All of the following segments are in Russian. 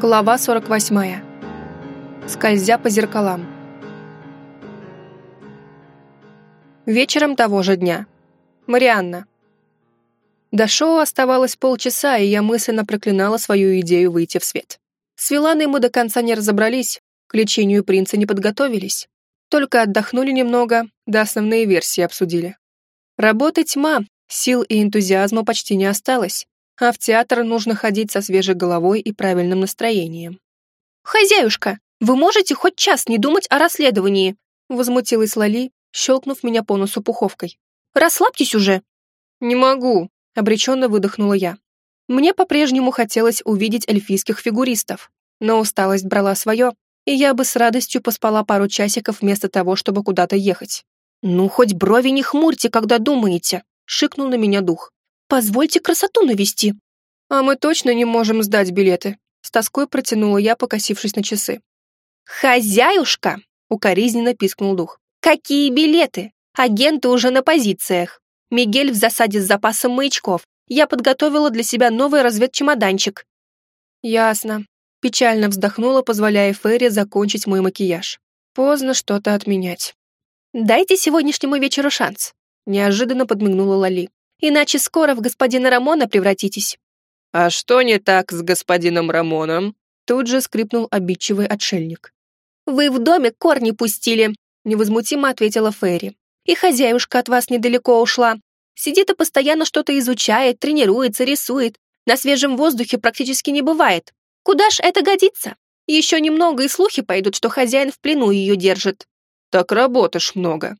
Глава 48. Скользя по зеркалам. Вечером того же дня. Марианна. До шоу оставалось полчаса, и я мысленно проклинала свою идею выйти в свет. С Виланой мы до конца не разобрались, к лечению принца не подготовились. Только отдохнули немного, да основные версии обсудили. Работы тьма, сил и энтузиазма почти не осталось, а в театр нужно ходить со свежей головой и правильным настроением. «Хозяюшка, вы можете хоть час не думать о расследовании?» возмутилась Лали, щелкнув меня по носу пуховкой. «Расслабьтесь уже!» «Не могу», — обреченно выдохнула я. Мне по-прежнему хотелось увидеть эльфийских фигуристов, но усталость брала свое, и я бы с радостью поспала пару часиков вместо того, чтобы куда-то ехать. «Ну, хоть брови не хмурьте, когда думаете», — шикнул на меня дух. Позвольте красоту навести». «А мы точно не можем сдать билеты», — с тоской протянула я, покосившись на часы. «Хозяюшка!» — укоризненно пискнул дух. «Какие билеты? Агенты уже на позициях. Мигель в засаде с запасом маячков. Я подготовила для себя новый разведчемоданчик». «Ясно». Печально вздохнула, позволяя Ферри закончить мой макияж. Поздно что-то отменять. «Дайте сегодняшнему вечеру шанс», — неожиданно подмигнула Лали иначе скоро в господина Рамона превратитесь». «А что не так с господином Рамоном?» Тут же скрипнул обидчивый отшельник. «Вы в доме корни пустили», — невозмутимо ответила Ферри. «И хозяюшка от вас недалеко ушла. Сидит и постоянно что-то изучает, тренируется, рисует. На свежем воздухе практически не бывает. Куда ж это годится? Еще немного, и слухи пойдут, что хозяин в плену ее держит». «Так работаешь много».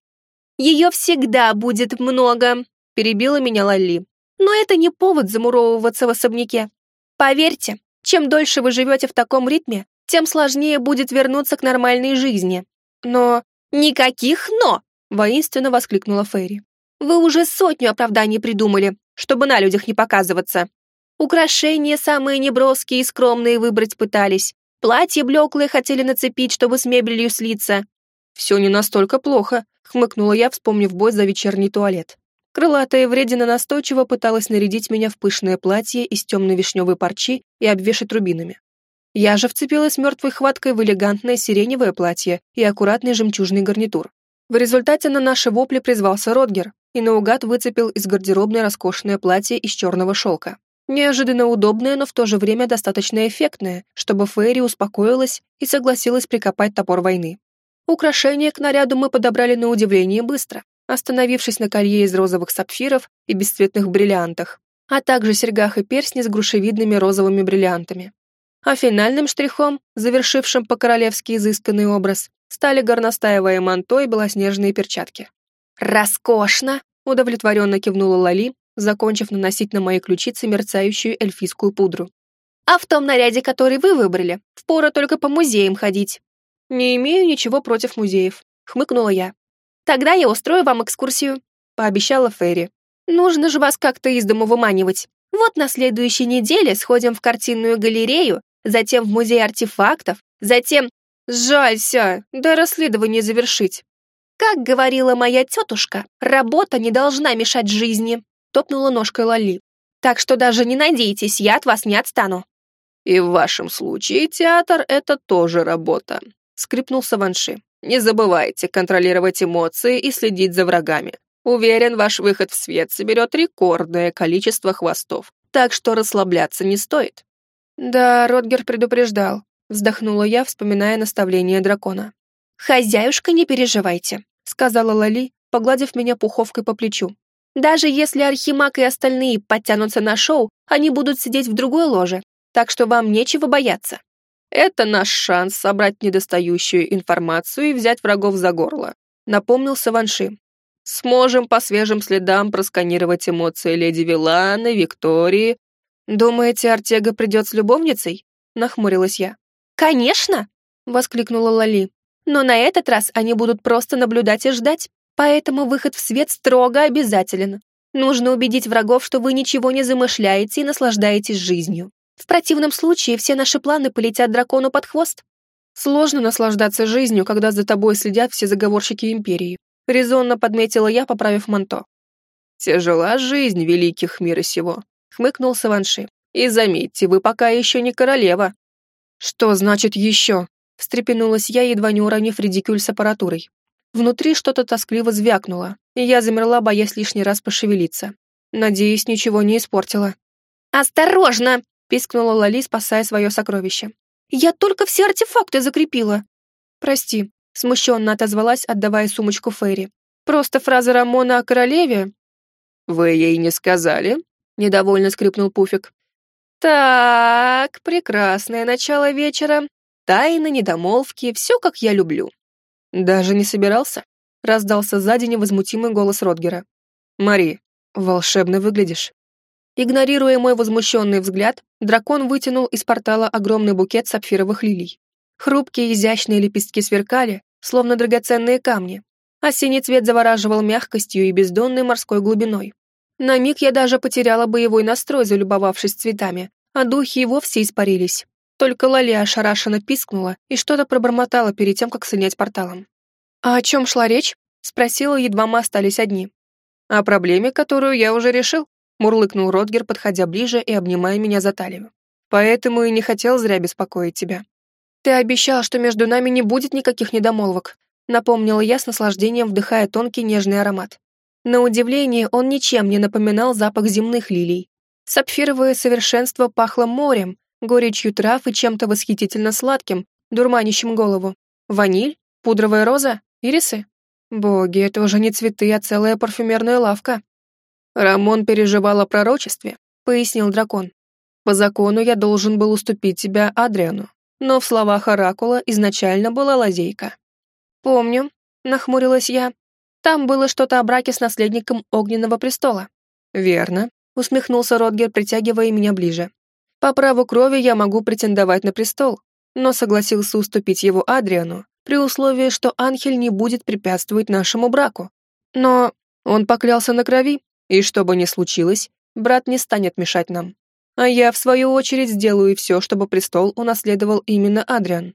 «Ее всегда будет много», перебила меня Лали. Но это не повод замуровываться в особняке. Поверьте, чем дольше вы живете в таком ритме, тем сложнее будет вернуться к нормальной жизни. Но никаких «но», воинственно воскликнула Ферри. Вы уже сотню оправданий придумали, чтобы на людях не показываться. Украшения самые неброские и скромные выбрать пытались. Платье блеклые хотели нацепить, чтобы с мебелью слиться. «Все не настолько плохо», — хмыкнула я, вспомнив бой за вечерний туалет. Крылатая вредина настойчиво пыталась нарядить меня в пышное платье из темно-вишневой парчи и обвешать рубинами. Я же вцепилась мертвой хваткой в элегантное сиреневое платье и аккуратный жемчужный гарнитур. В результате на наши вопли призвался Родгер и наугад выцепил из гардеробной роскошное платье из черного шелка. Неожиданно удобное, но в то же время достаточно эффектное, чтобы Фейри успокоилась и согласилась прикопать топор войны. Украшения к наряду мы подобрали на удивление быстро остановившись на колье из розовых сапфиров и бесцветных бриллиантах, а также серьгах и перстне с грушевидными розовыми бриллиантами. А финальным штрихом, завершившим по-королевски изысканный образ, стали горностаевое манто и белоснежные перчатки. «Роскошно!» — удовлетворенно кивнула Лали, закончив наносить на мои ключицы мерцающую эльфийскую пудру. «А в том наряде, который вы выбрали, впору только по музеям ходить». «Не имею ничего против музеев», — хмыкнула я. Тогда я устрою вам экскурсию», — пообещала Ферри. «Нужно же вас как-то из дому выманивать. Вот на следующей неделе сходим в картинную галерею, затем в музей артефактов, затем... Сжалься, да расследование завершить. Как говорила моя тетушка, работа не должна мешать жизни», — топнула ножкой Лали. «Так что даже не надейтесь, я от вас не отстану». «И в вашем случае театр — это тоже работа», — скрипнул Саванши. Не забывайте контролировать эмоции и следить за врагами. Уверен, ваш выход в свет соберет рекордное количество хвостов, так что расслабляться не стоит». «Да, Ротгер предупреждал», — вздохнула я, вспоминая наставление дракона. «Хозяюшка, не переживайте», — сказала Лали, погладив меня пуховкой по плечу. «Даже если Архимаг и остальные подтянутся на шоу, они будут сидеть в другой ложе, так что вам нечего бояться». Это наш шанс собрать недостающую информацию и взять врагов за горло», — напомнил Саванши. «Сможем по свежим следам просканировать эмоции леди Виланы, Виктории». «Думаете, Артега придет с любовницей?» — нахмурилась я. «Конечно!» — воскликнула Лали. «Но на этот раз они будут просто наблюдать и ждать, поэтому выход в свет строго обязателен. Нужно убедить врагов, что вы ничего не замышляете и наслаждаетесь жизнью. В противном случае все наши планы полетят дракону под хвост. Сложно наслаждаться жизнью, когда за тобой следят все заговорщики Империи. Резонно подметила я, поправив манто. «Тяжела жизнь великих мира сего», — хмыкнул Саванши. «И заметьте, вы пока еще не королева». «Что значит еще?» — встрепенулась я, едва не уронив редикюль с аппаратурой. Внутри что-то тоскливо звякнуло, и я замерла, боясь лишний раз пошевелиться. Надеюсь, ничего не испортила. «Осторожно!» — пискнула Лали, спасая свое сокровище. «Я только все артефакты закрепила!» «Прости», — смущенно отозвалась, отдавая сумочку Ферри. «Просто фраза Рамона о королеве». «Вы ей не сказали?» — недовольно скрипнул Пуфик. «Так, прекрасное начало вечера. Тайны, недомолвки, все как я люблю». «Даже не собирался?» — раздался сзади невозмутимый голос Ротгера. «Мари, волшебно выглядишь». Игнорируя мой возмущенный взгляд, дракон вытянул из портала огромный букет сапфировых лилий. Хрупкие изящные лепестки сверкали, словно драгоценные камни, а синий цвет завораживал мягкостью и бездонной морской глубиной. На миг я даже потеряла боевой настрой, залюбовавшись цветами, а духи и вовсе испарились. Только Лали ошарашенно пискнула и что-то пробормотала перед тем, как слинять порталом. «А о чем шла речь?» — спросила, едва мы остались одни. «О проблеме, которую я уже решил», — мурлыкнул Ротгер, подходя ближе и обнимая меня за талию. «Поэтому и не хотел зря беспокоить тебя». «Ты обещал, что между нами не будет никаких недомолвок», — напомнила я с наслаждением, вдыхая тонкий нежный аромат. На удивление, он ничем не напоминал запах земных лилий. Сапфировое совершенство пахло морем, горечью трав и чем-то восхитительно сладким, дурманящим голову. Ваниль? Пудровая роза? Ирисы? Боги, это уже не цветы, а целая парфюмерная лавка. Рамон переживал о пророчестве, пояснил дракон. По закону я должен был уступить тебя Адриану, но в словах Оракула изначально была лазейка. Помню, нахмурилась я. Там было что-то о браке с наследником Огненного престола. Верно, усмехнулся Ротгер, притягивая меня ближе. По праву крови я могу претендовать на престол, но согласился уступить его Адриану, при условии, что Анхель не будет препятствовать нашему браку. Но он поклялся на крови, и что бы ни случилось, брат не станет мешать нам. А я, в свою очередь, сделаю все, чтобы престол унаследовал именно Адриан.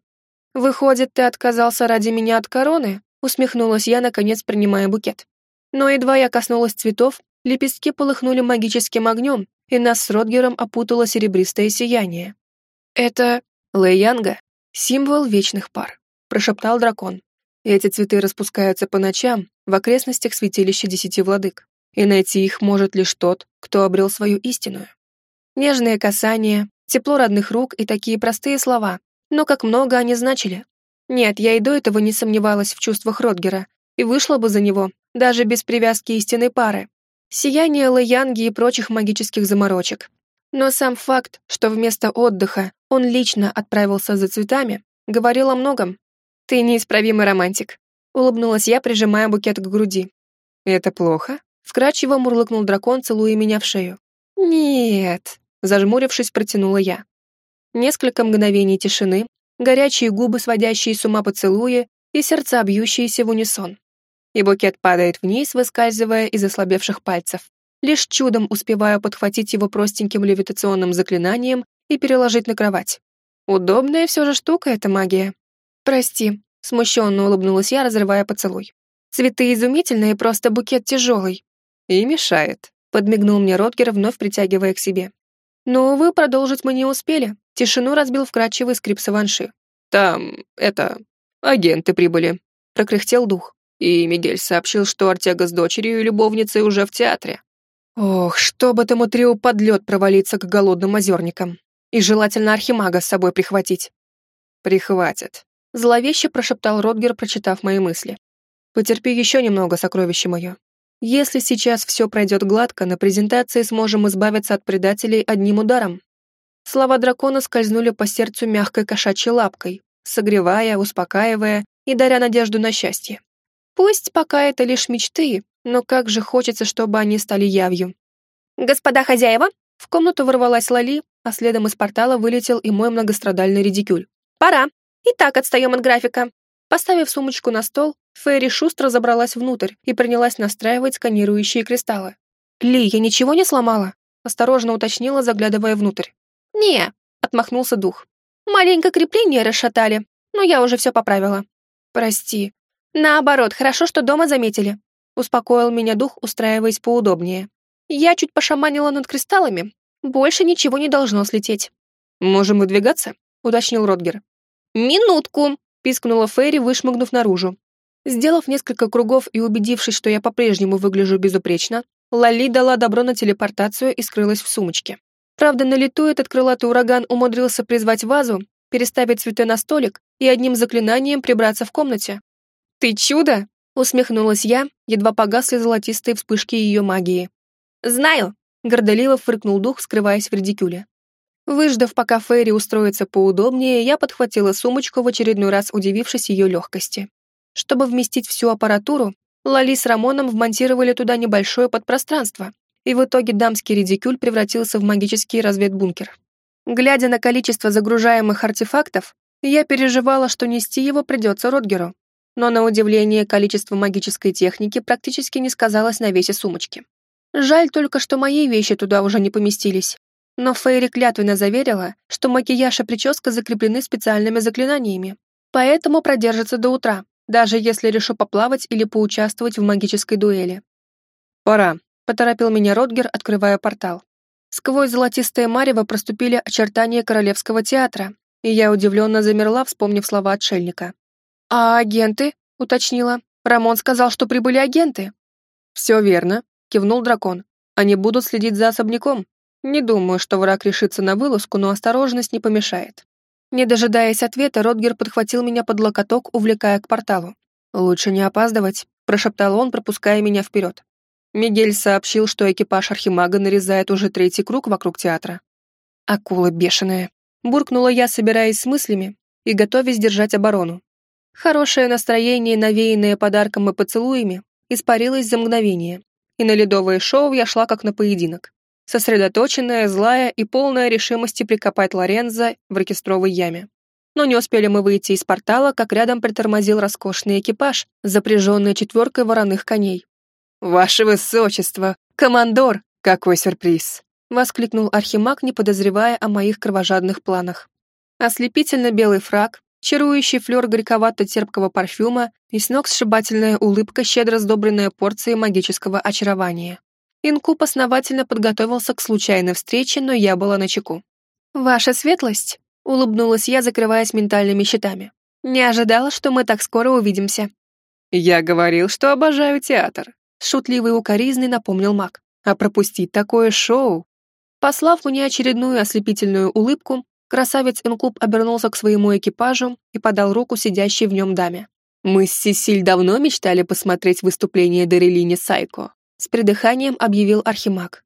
Выходит, ты отказался ради меня от короны? Усмехнулась я, наконец принимая букет. Но едва я коснулась цветов, лепестки полыхнули магическим огнем, и нас с Ротгером опутало серебристое сияние. «Это Лэйянга, символ вечных пар», — прошептал дракон. «Эти цветы распускаются по ночам в окрестностях святилища Десяти Владык, и найти их может лишь тот, кто обрел свою истинную. Нежные касания, тепло родных рук и такие простые слова, но как много они значили. Нет, я и до этого не сомневалась в чувствах Ротгера и вышла бы за него, даже без привязки истинной пары сияние лаянги и прочих магических заморочек. Но сам факт, что вместо отдыха он лично отправился за цветами, говорил о многом. «Ты неисправимый романтик», — улыбнулась я, прижимая букет к груди. «Это плохо?» — вкрадчиво мурлыкнул дракон, целуя меня в шею. «Нет», — зажмурившись, протянула я. Несколько мгновений тишины, горячие губы, сводящие с ума поцелуи и сердца, бьющиеся в унисон и букет падает вниз, выскальзывая из ослабевших пальцев. Лишь чудом успеваю подхватить его простеньким левитационным заклинанием и переложить на кровать. Удобная все же штука эта магия. «Прости», — смущенно улыбнулась я, разрывая поцелуй. «Цветы изумительные, просто букет тяжелый». «И мешает», — подмигнул мне Ротгер, вновь притягивая к себе. Но, увы, продолжить мы не успели. Тишину разбил вкрадчивый скрип Саванши. «Там, это, агенты прибыли», — прокряхтел дух. И Мигель сообщил, что Артега с дочерью и любовницей уже в театре. Ох, чтобы этому трио подлет провалиться к голодным озерникам. И желательно архимага с собой прихватить. Прихватит. Зловеще прошептал Ротгер, прочитав мои мысли. Потерпи еще немного, сокровище мое. Если сейчас все пройдет гладко, на презентации сможем избавиться от предателей одним ударом. Слова дракона скользнули по сердцу мягкой кошачьей лапкой, согревая, успокаивая и даря надежду на счастье. Пусть пока это лишь мечты, но как же хочется, чтобы они стали явью. «Господа хозяева!» В комнату ворвалась Лали, а следом из портала вылетел и мой многострадальный редикюль. «Пора. И так отстаем от графика». Поставив сумочку на стол, Ферри шустро забралась внутрь и принялась настраивать сканирующие кристаллы. «Ли, я ничего не сломала?» Осторожно уточнила, заглядывая внутрь. «Не», — отмахнулся дух. «Маленькое крепление расшатали, но я уже все поправила». «Прости», «Наоборот, хорошо, что дома заметили», — успокоил меня дух, устраиваясь поудобнее. «Я чуть пошаманила над кристаллами. Больше ничего не должно слететь». «Можем выдвигаться?» уточнил Родгер. «Минутку!» — пискнула Ферри, вышмыгнув наружу. Сделав несколько кругов и убедившись, что я по-прежнему выгляжу безупречно, Лали дала добро на телепортацию и скрылась в сумочке. Правда, на лету этот крылатый ураган умудрился призвать вазу, переставить цветы на столик и одним заклинанием прибраться в комнате. «Ты чудо!» — усмехнулась я, едва погасли золотистые вспышки ее магии. «Знаю!» — гордоливо фыркнул дух, скрываясь в редикюле. Выждав, пока Фейри устроится поудобнее, я подхватила сумочку в очередной раз, удивившись ее легкости. Чтобы вместить всю аппаратуру, Лали с Рамоном вмонтировали туда небольшое подпространство, и в итоге дамский редикюль превратился в магический разведбункер. Глядя на количество загружаемых артефактов, я переживала, что нести его придется Ротгеру. Но на удивление количество магической техники практически не сказалось на весе сумочки. Жаль только, что мои вещи туда уже не поместились. Но Фейри клятвенно заверила, что макияж и прическа закреплены специальными заклинаниями, поэтому продержится до утра, даже если решу поплавать или поучаствовать в магической дуэли. «Пора», — поторопил меня Ротгер, открывая портал. Сквозь золотистое марево проступили очертания Королевского театра, и я удивленно замерла, вспомнив слова отшельника. «А агенты?» — уточнила. «Рамон сказал, что прибыли агенты». «Все верно», — кивнул дракон. «Они будут следить за особняком. Не думаю, что враг решится на вылазку, но осторожность не помешает». Не дожидаясь ответа, Ротгер подхватил меня под локоток, увлекая к порталу. «Лучше не опаздывать», — прошептал он, пропуская меня вперед. Мигель сообщил, что экипаж Архимага нарезает уже третий круг вокруг театра. «Акула бешеная», — буркнула я, собираясь с мыслями и готовясь держать оборону. Хорошее настроение, навеянное подарком и поцелуями, испарилось за мгновение, и на ледовое шоу я шла как на поединок сосредоточенная, злая и полная решимости прикопать Лоренза в оркестровой яме. Но не успели мы выйти из портала, как рядом притормозил роскошный экипаж, запряженный четверкой вороных коней. «Ваше высочество! Командор! Какой сюрприз!» — воскликнул Архимаг, не подозревая о моих кровожадных планах. Ослепительно белый фраг, чарующий флер горьковато-терпкого парфюма и с ног сшибательная улыбка, щедро сдобренная порцией магического очарования. Инкуб основательно подготовился к случайной встрече, но я была на чеку. «Ваша светлость», — улыбнулась я, закрываясь ментальными щитами. «Не ожидала, что мы так скоро увидимся». «Я говорил, что обожаю театр», — шутливый укоризный напомнил маг. «А пропустить такое шоу?» Послав мне очередную ослепительную улыбку, красавец Инкуб обернулся к своему экипажу и подал руку сидящей в нем даме. «Мы с Сесиль давно мечтали посмотреть выступление Дарелини Сайко. С придыханием объявил Архимаг.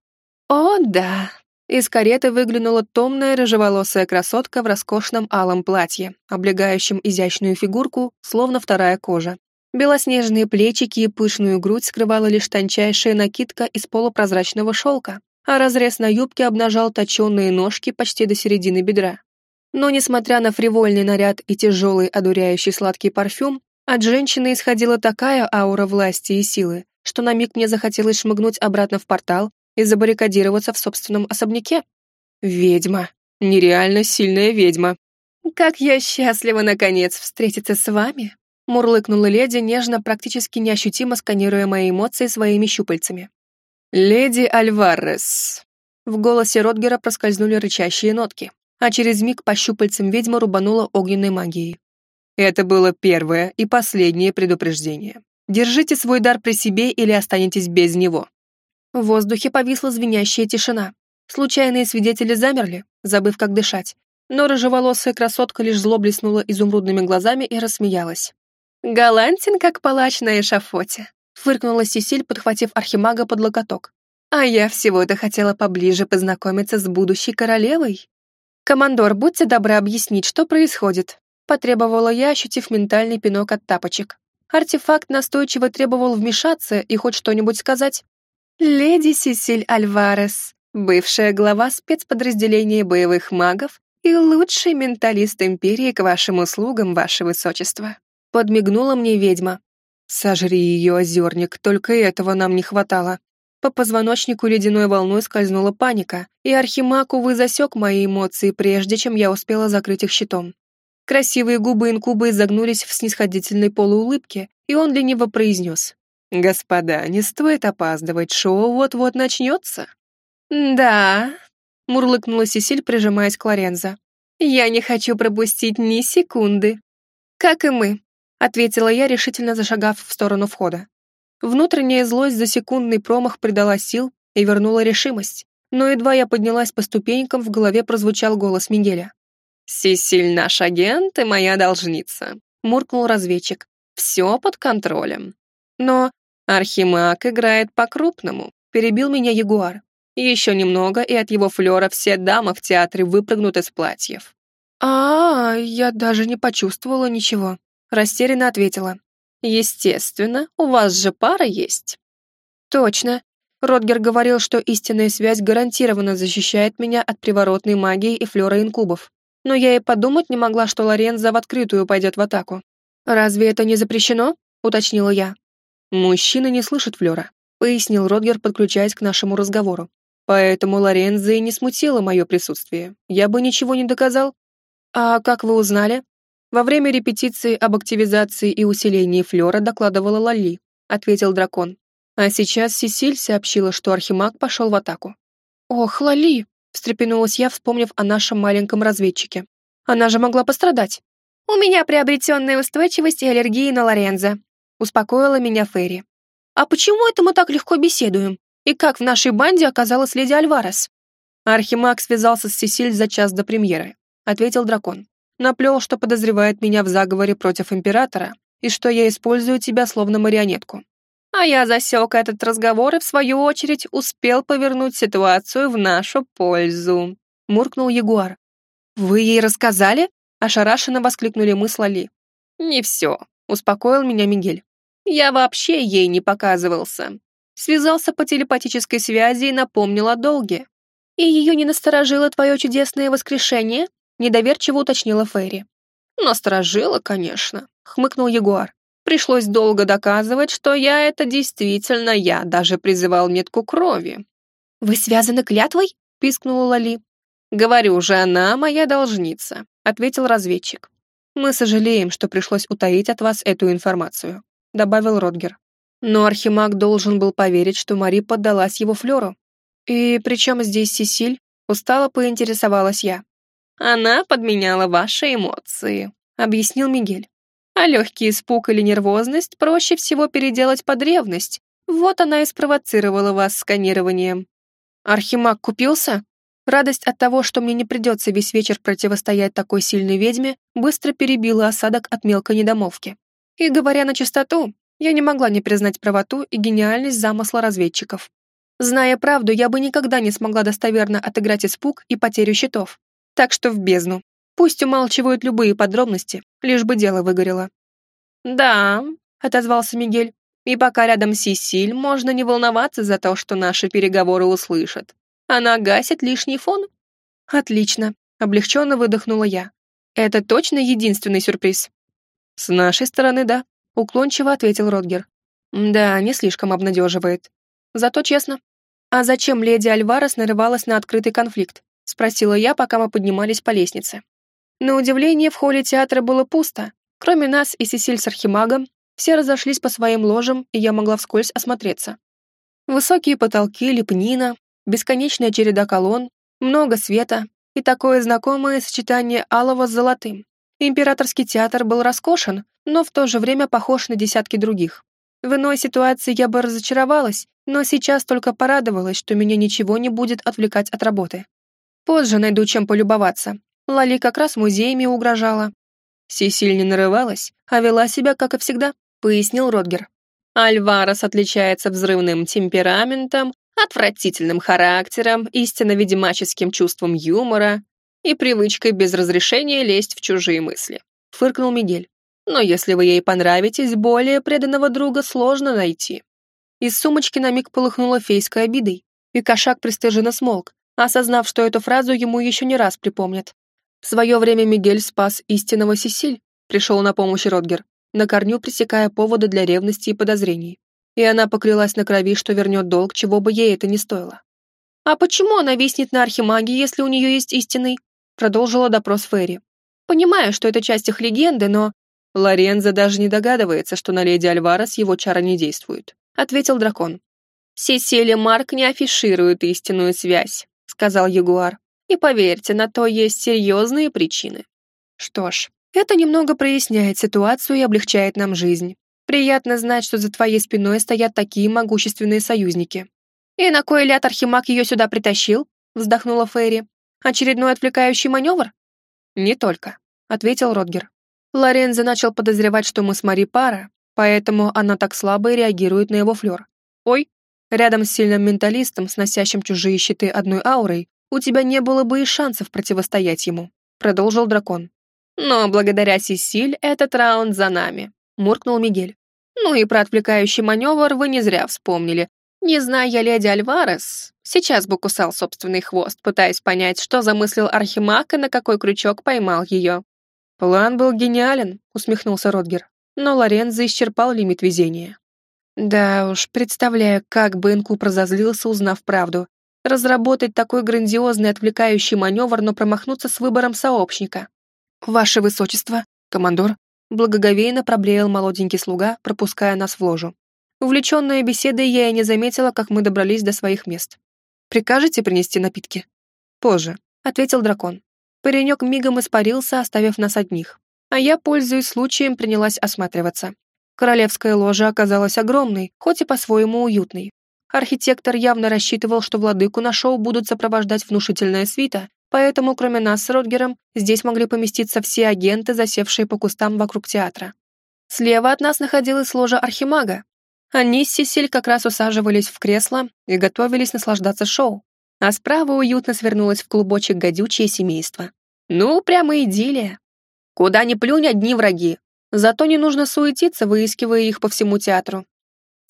«О, да!» Из кареты выглянула томная рыжеволосая красотка в роскошном алом платье, облегающем изящную фигурку, словно вторая кожа. Белоснежные плечики и пышную грудь скрывала лишь тончайшая накидка из полупрозрачного шелка, а разрез на юбке обнажал точенные ножки почти до середины бедра. Но, несмотря на фривольный наряд и тяжелый, одуряющий сладкий парфюм, от женщины исходила такая аура власти и силы, что на миг мне захотелось шмыгнуть обратно в портал и забаррикадироваться в собственном особняке. Ведьма. Нереально сильная ведьма. «Как я счастлива, наконец, встретиться с вами!» мурлыкнула леди, нежно, практически неощутимо сканируя мои эмоции своими щупальцами. «Леди Альварес!» В голосе Ротгера проскользнули рычащие нотки, а через миг по щупальцам ведьма рубанула огненной магией. Это было первое и последнее предупреждение. Держите свой дар при себе или останетесь без него». В воздухе повисла звенящая тишина. Случайные свидетели замерли, забыв, как дышать. Но рыжеволосая красотка лишь зло блеснула изумрудными глазами и рассмеялась. «Галантин, как палач на эшафоте», — фыркнула Сесиль, подхватив архимага под локоток. «А я всего-то хотела поближе познакомиться с будущей королевой». «Командор, будьте добры объяснить, что происходит», — потребовала я, ощутив ментальный пинок от тапочек. Артефакт настойчиво требовал вмешаться и хоть что-нибудь сказать. «Леди Сесиль Альварес, бывшая глава спецподразделения боевых магов и лучший менталист Империи к вашим услугам, ваше высочество», подмигнула мне ведьма. «Сожри ее, озерник, только этого нам не хватало». По позвоночнику ледяной волной скользнула паника, и Архимаг, увы, засек мои эмоции, прежде чем я успела закрыть их щитом. Красивые губы инкуба изогнулись в снисходительной полуулыбке, и он лениво произнес. «Господа, не стоит опаздывать, шоу вот-вот начнется». «Да», — мурлыкнула Сесиль, прижимаясь к Лорензо. Я не хочу пропустить ни секунды. Как и мы, ответила я, решительно зашагав в сторону входа. Внутренняя злость за секундный промах придала сил и вернула решимость. Но едва я поднялась по ступенькам, в голове прозвучал голос Мигеля. «Сисиль наш агент и моя должница», — муркнул разведчик. «Все под контролем». Но Архимаг играет по-крупному, перебил меня Ягуар. Еще немного, и от его флера все дамы в театре выпрыгнут из платьев. А, -а, -а я даже не почувствовала ничего. Растерянно ответила. Естественно, у вас же пара есть. Точно. Ротгер говорил, что истинная связь гарантированно защищает меня от приворотной магии и флера инкубов. Но я и подумать не могла, что Лоренза в открытую пойдет в атаку. «Разве это не запрещено?» — уточнила я. «Мужчины не слышат флера», — пояснил Ротгер, подключаясь к нашему разговору. «Поэтому Лоренза и не смутила мое присутствие. Я бы ничего не доказал». «А как вы узнали?» «Во время репетиции об активизации и усилении флера докладывала Лали», — ответил дракон. А сейчас Сесиль сообщила, что Архимаг пошел в атаку. «Ох, Лали!» — встрепенулась я, вспомнив о нашем маленьком разведчике. «Она же могла пострадать». «У меня приобретенная устойчивость и аллергии на Лорензо», — успокоила меня Ферри. «А почему это мы так легко беседуем? И как в нашей банде оказалась леди Альварес?» Архимаг связался с Сесиль за час до премьеры, ответил дракон. Наплел, что подозревает меня в заговоре против императора и что я использую тебя словно марионетку. А я засек этот разговор и, в свою очередь, успел повернуть ситуацию в нашу пользу», — муркнул Ягуар. «Вы ей рассказали?» — ошарашенно воскликнули мы с Лали. «Не все», — успокоил меня Мигель. «Я вообще ей не показывался. Связался по телепатической связи и напомнил о долге». «И ее не насторожило твое чудесное воскрешение?» — недоверчиво уточнила Ферри. «Насторожило, конечно», — хмыкнул Ягуар. Пришлось долго доказывать, что я — это действительно я, даже призывал метку крови. «Вы связаны клятвой?» — пискнула Лали. «Говорю же, она моя должница», — ответил разведчик. «Мы сожалеем, что пришлось утаить от вас эту информацию», — добавил Родгер. Но Архимаг должен был поверить, что Мари поддалась его флеру. «И при чем здесь Сесиль?» — устало поинтересовалась я. «Она подменяла ваши эмоции», — объяснил Мигель. А легкий испуг или нервозность проще всего переделать под ревность. Вот она и спровоцировала вас сканированием. Архимаг купился? Радость от того, что мне не придется весь вечер противостоять такой сильной ведьме, быстро перебила осадок от мелкой недомовки. И, говоря на чистоту, я не могла не признать правоту и гениальность замысла разведчиков. Зная правду, я бы никогда не смогла достоверно отыграть испуг и потерю щитов. Так что в бездну. Пусть умалчивают любые подробности, лишь бы дело выгорело. «Да», — отозвался Мигель, «и пока рядом Сисиль, можно не волноваться за то, что наши переговоры услышат. Она гасит лишний фон». «Отлично», — облегченно выдохнула я. «Это точно единственный сюрприз?» «С нашей стороны, да», — уклончиво ответил Родгер. «Да, не слишком обнадеживает. Зато честно. А зачем леди Альварес нарывалась на открытый конфликт?» — спросила я, пока мы поднимались по лестнице. На удивление, в холле театра было пусто. Кроме нас и Сесиль с Архимагом, все разошлись по своим ложам, и я могла вскользь осмотреться. Высокие потолки, лепнина, бесконечная череда колонн, много света и такое знакомое сочетание алого с золотым. Императорский театр был роскошен, но в то же время похож на десятки других. В иной ситуации я бы разочаровалась, но сейчас только порадовалась, что меня ничего не будет отвлекать от работы. Позже найду чем полюбоваться, Лали как раз музеями угрожала. Сесиль не нарывалась, а вела себя, как и всегда, пояснил Родгер. Альварес отличается взрывным темпераментом, отвратительным характером, истинно ведьмаческим чувством юмора и привычкой без разрешения лезть в чужие мысли. Фыркнул Мигель. Но если вы ей понравитесь, более преданного друга сложно найти. Из сумочки на миг полыхнула фейской обидой, и кошак пристыженно смолк, осознав, что эту фразу ему еще не раз припомнят. В свое время Мигель спас истинного Сесиль, пришел на помощь Родгер, на корню пресекая поводы для ревности и подозрений. И она поклялась на крови, что вернет долг, чего бы ей это не стоило. «А почему она виснет на архимагии, если у нее есть истинный?» продолжила допрос Ферри. «Понимаю, что это часть их легенды, но...» Лорензо даже не догадывается, что на леди Альварес его чара не действуют, ответил дракон. Сесилия Марк не афиширует истинную связь, сказал Ягуар. И поверьте, на то есть серьезные причины. Что ж, это немного проясняет ситуацию и облегчает нам жизнь. Приятно знать, что за твоей спиной стоят такие могущественные союзники. И на кой ляд Архимаг ее сюда притащил? Вздохнула Фейри. Очередной отвлекающий маневр? Не только, ответил Родгер. Лорензо начал подозревать, что мы с Мари пара, поэтому она так слабо и реагирует на его флер. Ой, рядом с сильным менталистом, сносящим чужие щиты одной аурой, у тебя не было бы и шансов противостоять ему, продолжил дракон. Но благодаря Сесиль этот раунд за нами, муркнул Мигель. Ну и про отвлекающий маневр вы не зря вспомнили. Не зная леди Альварес, сейчас бы кусал собственный хвост, пытаясь понять, что замыслил Архимаг и на какой крючок поймал ее. «План был гениален», — усмехнулся Родгер, но Лорензо исчерпал лимит везения. Да уж, представляю, как бы Инкуб разозлился, узнав правду. Разработать такой грандиозный отвлекающий маневр, но промахнуться с выбором сообщника. «Ваше Высочество», — командор, благоговейно проблеял молоденький слуга, пропуская нас в ложу. Увлеченная беседой, я и не заметила, как мы добрались до своих мест. «Прикажете принести напитки?» «Позже», — ответил дракон. Паренек мигом испарился, оставив нас одних. А я, пользуясь случаем, принялась осматриваться. Королевская ложа оказалась огромной, хоть и по-своему уютной. Архитектор явно рассчитывал, что владыку на шоу будут сопровождать внушительная свита, поэтому, кроме нас с Родгером, здесь могли поместиться все агенты, засевшие по кустам вокруг театра. Слева от нас находилась ложа Архимага. Они с Сесиль как раз усаживались в кресло и готовились наслаждаться шоу а справа уютно свернулось в клубочек гадючее семейство. Ну, прямо идиллия. Куда ни плюнь, одни враги. Зато не нужно суетиться, выискивая их по всему театру.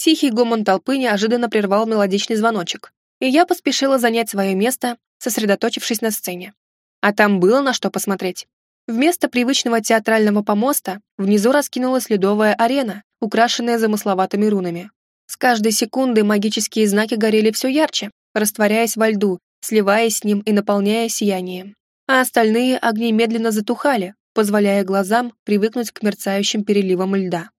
Тихий гомон толпы неожиданно прервал мелодичный звоночек, и я поспешила занять свое место, сосредоточившись на сцене. А там было на что посмотреть. Вместо привычного театрального помоста внизу раскинулась ледовая арена, украшенная замысловатыми рунами. С каждой секундой магические знаки горели все ярче, растворяясь во льду, сливаясь с ним и наполняя сиянием. А остальные огни медленно затухали, позволяя глазам привыкнуть к мерцающим переливам льда.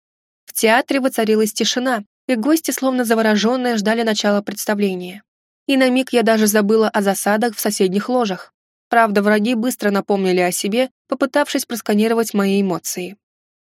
В театре воцарилась тишина, и гости, словно завороженные, ждали начала представления. И на миг я даже забыла о засадах в соседних ложах. Правда, враги быстро напомнили о себе, попытавшись просканировать мои эмоции.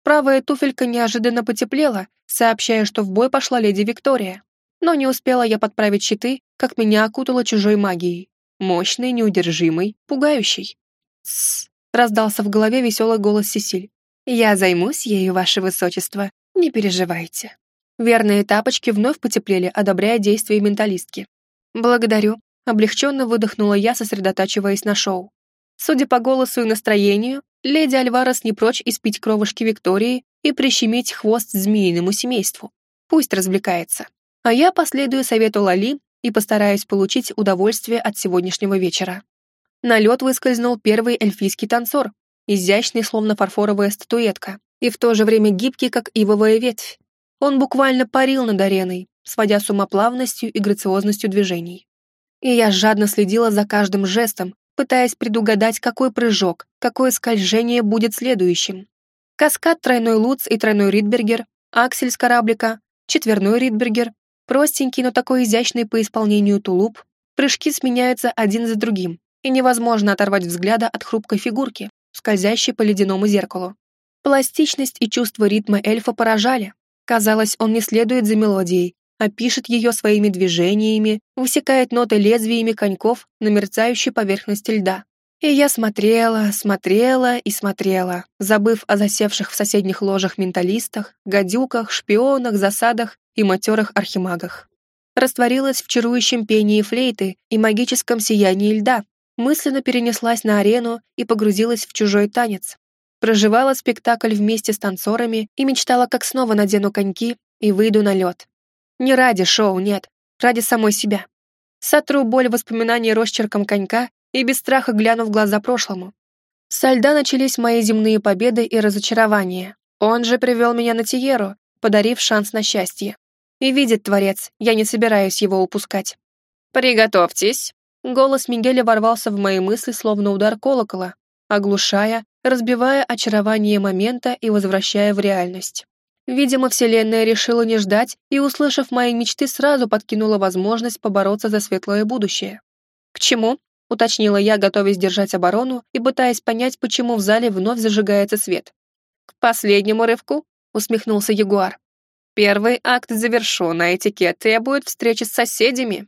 Правая туфелька неожиданно потеплела, сообщая, что в бой пошла леди Виктория. Но не успела я подправить щиты, как меня окутало чужой магией. Мощной, неудержимой, пугающей. «Тссс!» — раздался в голове веселый голос Сесиль. «Я займусь ею, ваше высочество, не переживайте». Верные тапочки вновь потеплели, одобряя действия менталистки. «Благодарю», — облегченно выдохнула я, сосредотачиваясь на шоу. Судя по голосу и настроению, леди Альварес не прочь испить кровушки Виктории и прищемить хвост змеиному семейству. Пусть развлекается а я последую совету Лали и постараюсь получить удовольствие от сегодняшнего вечера. На лед выскользнул первый эльфийский танцор, изящный, словно фарфоровая статуэтка, и в то же время гибкий, как ивовая ветвь. Он буквально парил над ареной, сводя с ума плавностью и грациозностью движений. И я жадно следила за каждым жестом, пытаясь предугадать, какой прыжок, какое скольжение будет следующим. Каскад тройной Луц и тройной Ридбергер, аксель с кораблика, четверной Ридбергер, Простенький, но такой изящный по исполнению тулуп, прыжки сменяются один за другим, и невозможно оторвать взгляда от хрупкой фигурки, скользящей по ледяному зеркалу. Пластичность и чувство ритма эльфа поражали. Казалось, он не следует за мелодией, а пишет ее своими движениями, высекает ноты лезвиями коньков на мерцающей поверхности льда. И я смотрела, смотрела и смотрела, забыв о засевших в соседних ложах менталистах, гадюках, шпионах, засадах и матерых архимагах. Растворилась в чарующем пении флейты и магическом сиянии льда, мысленно перенеслась на арену и погрузилась в чужой танец. Проживала спектакль вместе с танцорами и мечтала, как снова надену коньки и выйду на лед. Не ради шоу, нет, ради самой себя. Сотру боль воспоминаний росчерком конька и без страха гляну в глаза прошлому. Со льда начались мои земные победы и разочарования. Он же привел меня на Тиеру, подарив шанс на счастье. И видит Творец, я не собираюсь его упускать. «Приготовьтесь!» Голос Мигеля ворвался в мои мысли, словно удар колокола, оглушая, разбивая очарование момента и возвращая в реальность. Видимо, Вселенная решила не ждать и, услышав мои мечты, сразу подкинула возможность побороться за светлое будущее. К чему? уточнила я, готовясь держать оборону и пытаясь понять, почему в зале вновь зажигается свет. «К последнему рывку», — усмехнулся Ягуар. «Первый акт завершен, а этикет требует встречи с соседями,